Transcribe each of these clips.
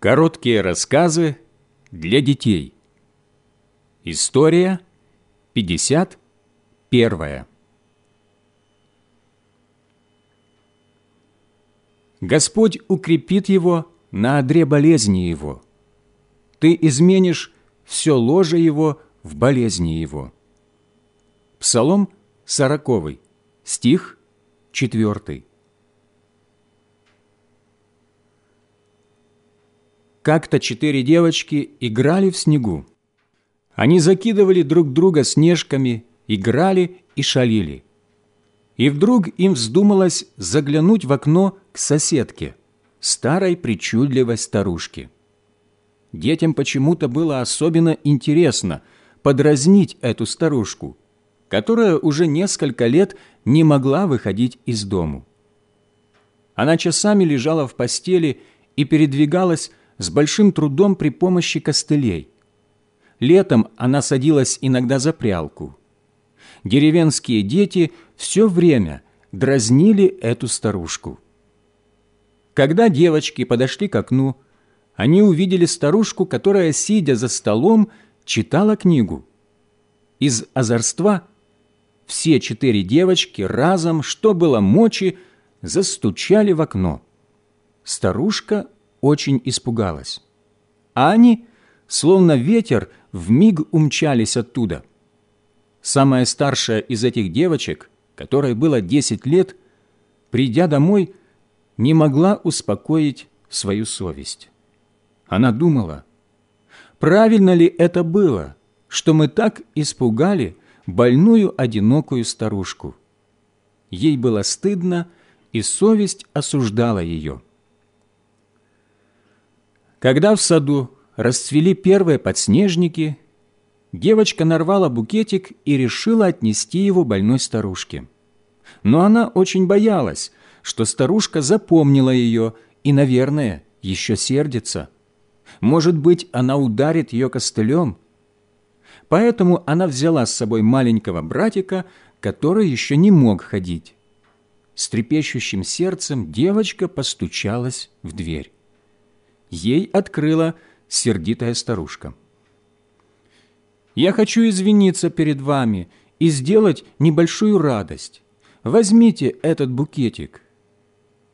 Короткие рассказы для детей. История 51. Господь укрепит его на одре болезни его. Ты изменишь все ложе его в болезни его. Псалом 40, стих 4. Как-то четыре девочки играли в снегу. Они закидывали друг друга снежками, играли и шалили. И вдруг им вздумалось заглянуть в окно к соседке, старой причудливой старушке. Детям почему-то было особенно интересно подразнить эту старушку, которая уже несколько лет не могла выходить из дому. Она часами лежала в постели и передвигалась с большим трудом при помощи костылей. Летом она садилась иногда за прялку. Деревенские дети все время дразнили эту старушку. Когда девочки подошли к окну, они увидели старушку, которая, сидя за столом, читала книгу. Из озорства все четыре девочки разом, что было мочи, застучали в окно. Старушка очень испугалась. А они, словно ветер, вмиг умчались оттуда. Самая старшая из этих девочек, которой было десять лет, придя домой, не могла успокоить свою совесть. Она думала, правильно ли это было, что мы так испугали больную одинокую старушку. Ей было стыдно, и совесть осуждала ее. Когда в саду расцвели первые подснежники, девочка нарвала букетик и решила отнести его больной старушке. Но она очень боялась, что старушка запомнила ее и, наверное, еще сердится. Может быть, она ударит ее костылем. Поэтому она взяла с собой маленького братика, который еще не мог ходить. С трепещущим сердцем девочка постучалась в дверь ей открыла сердитая старушка. «Я хочу извиниться перед вами и сделать небольшую радость. Возьмите этот букетик».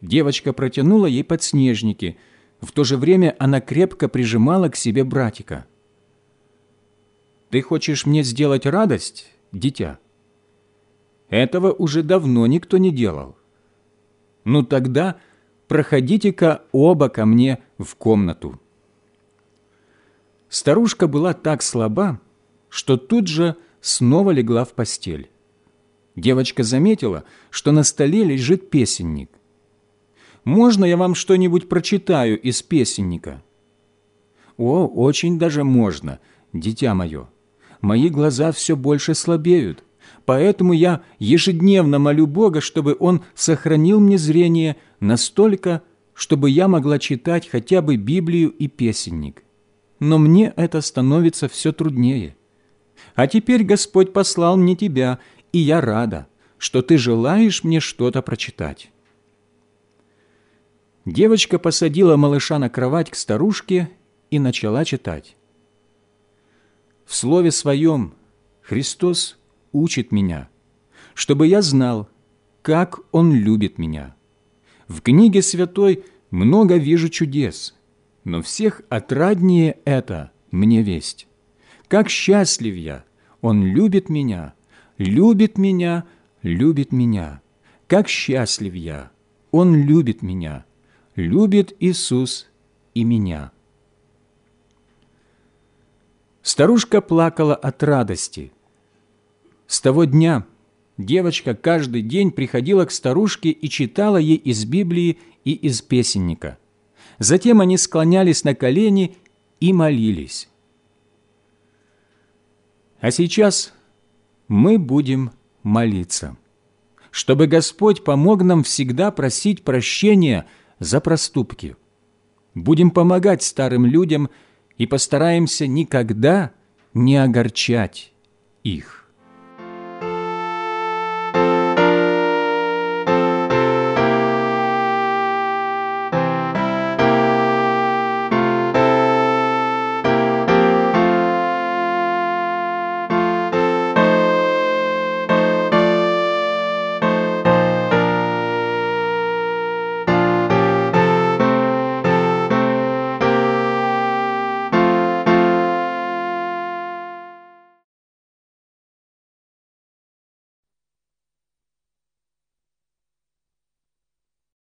Девочка протянула ей подснежники. В то же время она крепко прижимала к себе братика. «Ты хочешь мне сделать радость, дитя?» Этого уже давно никто не делал. Ну тогда проходите-ка оба ко мне в комнату». Старушка была так слаба, что тут же снова легла в постель. Девочка заметила, что на столе лежит песенник. «Можно я вам что-нибудь прочитаю из песенника?» «О, очень даже можно, дитя мое. Мои глаза все больше слабеют. Поэтому я ежедневно молю Бога, чтобы Он сохранил мне зрение настолько, чтобы я могла читать хотя бы Библию и песенник. Но мне это становится все труднее. А теперь Господь послал мне тебя, и я рада, что ты желаешь мне что-то прочитать». Девочка посадила малыша на кровать к старушке и начала читать. «В слове своем Христос учит меня, чтобы я знал, как Он любит меня. В книге святой много вижу чудес, но всех отраднее это мне весть. Как счастлив я! Он любит меня, любит меня, любит меня. Как счастлив я! Он любит меня, любит Иисус и меня. Старушка плакала от радости, с того дня девочка каждый день приходила к старушке и читала ей из Библии и из песенника. Затем они склонялись на колени и молились. А сейчас мы будем молиться, чтобы Господь помог нам всегда просить прощения за проступки. Будем помогать старым людям и постараемся никогда не огорчать их.